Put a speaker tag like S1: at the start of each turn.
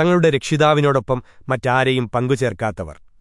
S1: തങ്ങളുടെ രക്ഷിതാവിനോടൊപ്പം മറ്റാരെയും പങ്കുചേർക്കാത്തവർ.